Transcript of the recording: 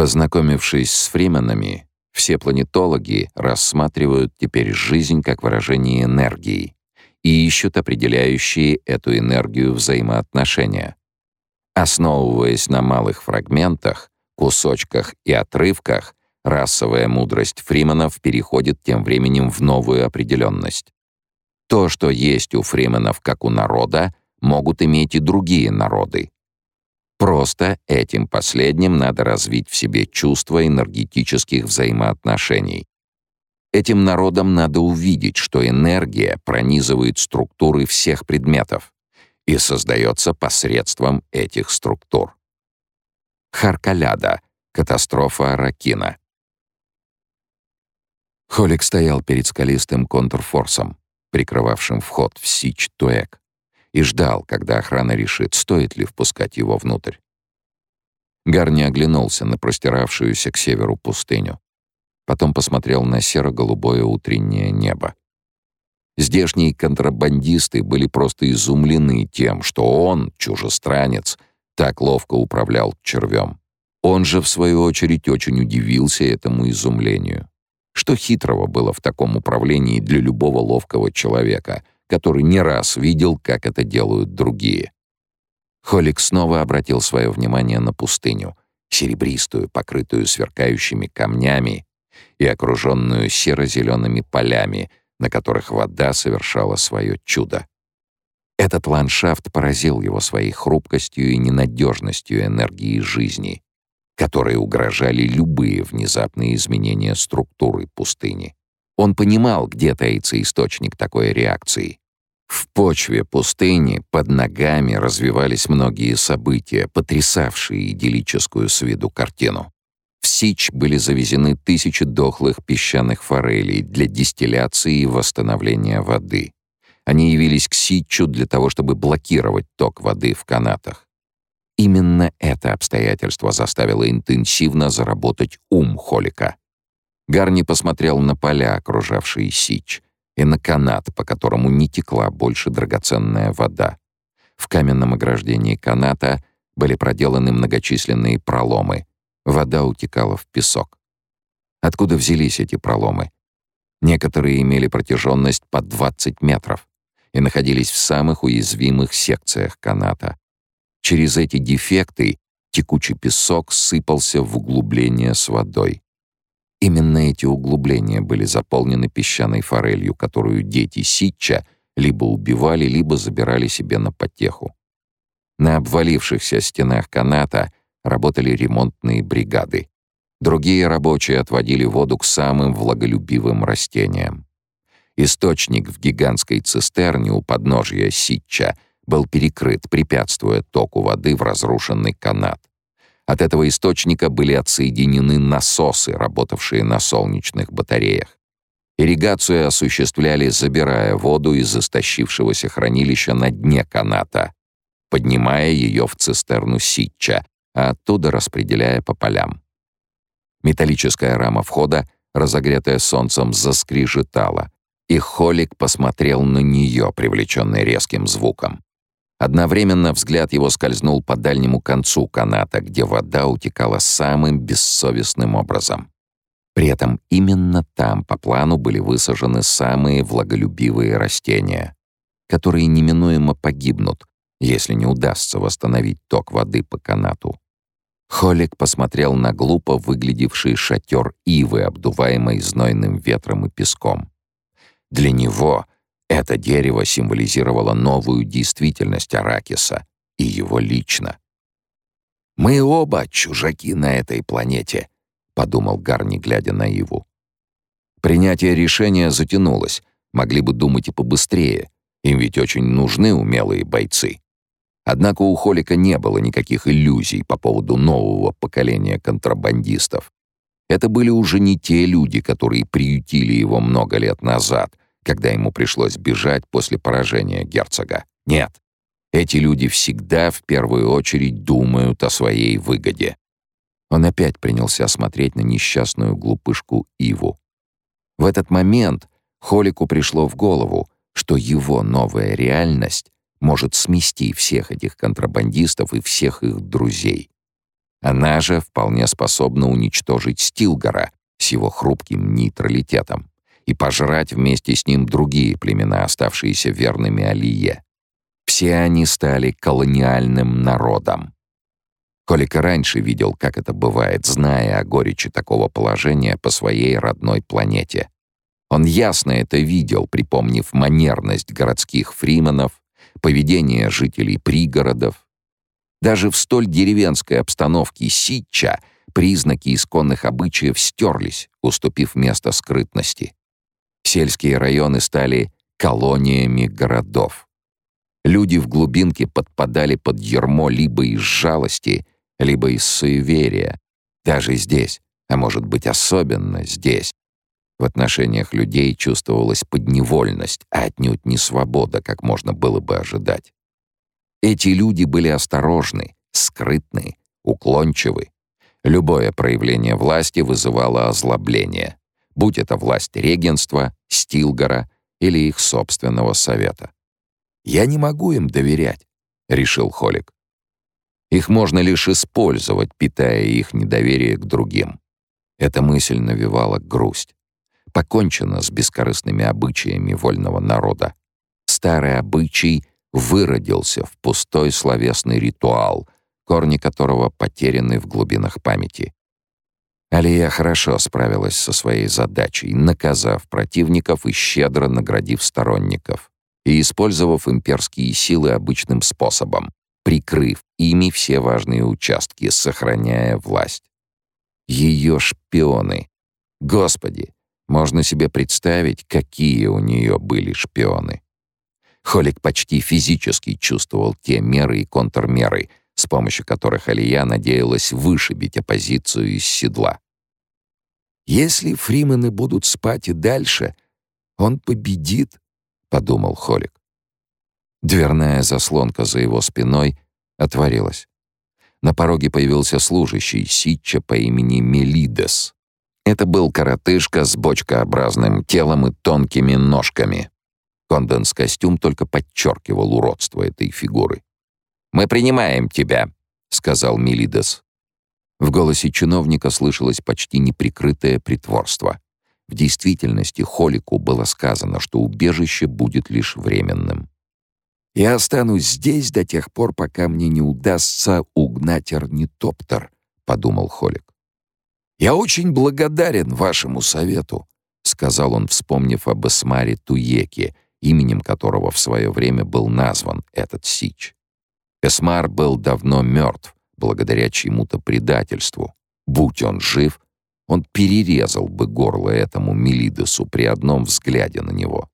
Познакомившись с фрименами, все планетологи рассматривают теперь жизнь как выражение энергии и ищут определяющие эту энергию взаимоотношения. Основываясь на малых фрагментах, кусочках и отрывках, расовая мудрость фрименов переходит тем временем в новую определенность. То, что есть у фрименов как у народа, могут иметь и другие народы. Просто этим последним надо развить в себе чувство энергетических взаимоотношений. Этим народам надо увидеть, что энергия пронизывает структуры всех предметов и создается посредством этих структур. Харкаляда. Катастрофа Аракина. Холик стоял перед скалистым контрфорсом, прикрывавшим вход в Сич-Туэк и ждал, когда охрана решит, стоит ли впускать его внутрь. Гарни оглянулся на простиравшуюся к северу пустыню. Потом посмотрел на серо-голубое утреннее небо. Здешние контрабандисты были просто изумлены тем, что он, чужестранец, так ловко управлял червем. Он же, в свою очередь, очень удивился этому изумлению. Что хитрого было в таком управлении для любого ловкого человека — который не раз видел, как это делают другие. Холик снова обратил свое внимание на пустыню, серебристую, покрытую сверкающими камнями и окруженную серо-зелеными полями, на которых вода совершала свое чудо. Этот ландшафт поразил его своей хрупкостью и ненадежностью энергии жизни, которые угрожали любые внезапные изменения структуры пустыни. Он понимал, где таится источник такой реакции. В почве пустыни под ногами развивались многие события, потрясавшие идиллическую с виду картину. В Сич были завезены тысячи дохлых песчаных форелей для дистилляции и восстановления воды. Они явились к Сичу для того, чтобы блокировать ток воды в канатах. Именно это обстоятельство заставило интенсивно заработать ум Холика. Гарни посмотрел на поля, окружавшие Сич — и на канат, по которому не текла больше драгоценная вода. В каменном ограждении каната были проделаны многочисленные проломы. Вода утекала в песок. Откуда взялись эти проломы? Некоторые имели протяженность по 20 метров и находились в самых уязвимых секциях каната. Через эти дефекты текучий песок сыпался в углубление с водой. Именно эти углубления были заполнены песчаной форелью, которую дети Ситча либо убивали, либо забирали себе на потеху. На обвалившихся стенах каната работали ремонтные бригады. Другие рабочие отводили воду к самым влаголюбивым растениям. Источник в гигантской цистерне у подножья Ситча был перекрыт, препятствуя току воды в разрушенный канат. От этого источника были отсоединены насосы, работавшие на солнечных батареях. Ирригацию осуществляли, забирая воду из истощившегося хранилища на дне каната, поднимая ее в цистерну Ситча, а оттуда распределяя по полям. Металлическая рама входа, разогретая солнцем, заскрижетала, и Холик посмотрел на нее, привлеченный резким звуком. Одновременно взгляд его скользнул по дальнему концу каната, где вода утекала самым бессовестным образом. При этом именно там по плану были высажены самые влаголюбивые растения, которые неминуемо погибнут, если не удастся восстановить ток воды по канату. Холик посмотрел на глупо выглядевший шатер ивы, обдуваемый знойным ветром и песком. Для него это дерево символизировало новую действительность Аракиса и его лично. «Мы оба чужаки на этой планете», — подумал Гарни, глядя на Иву. Принятие решения затянулось, могли бы думать и побыстрее, им ведь очень нужны умелые бойцы. Однако у Холика не было никаких иллюзий по поводу нового поколения контрабандистов. Это были уже не те люди, которые приютили его много лет назад, когда ему пришлось бежать после поражения герцога. Нет. Эти люди всегда в первую очередь думают о своей выгоде. Он опять принялся смотреть на несчастную глупышку Иву. В этот момент Холику пришло в голову, что его новая реальность может смести всех этих контрабандистов и всех их друзей. Она же вполне способна уничтожить Стилгора с его хрупким нейтралитетом и пожрать вместе с ним другие племена, оставшиеся верными Алие. Все они стали колониальным народом. Колик раньше видел, как это бывает, зная о горечи такого положения по своей родной планете. Он ясно это видел, припомнив манерность городских фрименов, поведение жителей пригородов. Даже в столь деревенской обстановке Ситча признаки исконных обычаев стерлись, уступив место скрытности. Сельские районы стали колониями городов. Люди в глубинке подпадали под ермо либо из жалости, либо из суеверия. Даже здесь, а может быть особенно здесь, в отношениях людей чувствовалась подневольность, а отнюдь не свобода, как можно было бы ожидать. Эти люди были осторожны, скрытны, уклончивы. Любое проявление власти вызывало озлобление, будь это власть регенства, Стилгора или их собственного совета. «Я не могу им доверять», — решил Холик. Их можно лишь использовать, питая их недоверие к другим. Эта мысль навевала грусть. Покончено с бескорыстными обычаями вольного народа. Старый обычай выродился в пустой словесный ритуал, корни которого потеряны в глубинах памяти. Алия хорошо справилась со своей задачей, наказав противников и щедро наградив сторонников, и использовав имперские силы обычным способом, прикрыв ими все важные участки, сохраняя власть. Ее шпионы. Господи, можно себе представить, какие у нее были шпионы. Холик почти физически чувствовал те меры и контрмеры, с помощью которых Алия надеялась вышибить оппозицию из седла. «Если фримены будут спать и дальше, он победит», — подумал Холик. Дверная заслонка за его спиной отворилась. На пороге появился служащий Ситча по имени Мелидес. Это был коротышка с бочкообразным телом и тонкими ножками. Конденс-костюм только подчеркивал уродство этой фигуры. «Мы принимаем тебя», — сказал Мелидес. В голосе чиновника слышалось почти неприкрытое притворство. В действительности Холику было сказано, что убежище будет лишь временным. Я останусь здесь до тех пор, пока мне не удастся угнать орнитоптер, подумал Холик. Я очень благодарен вашему совету, сказал он, вспомнив об Эсмаре Туеке, именем которого в свое время был назван этот сич. Эсмар был давно мертв, благодаря чьему-то предательству. Будь он жив, он перерезал бы горло этому Мелидесу при одном взгляде на него.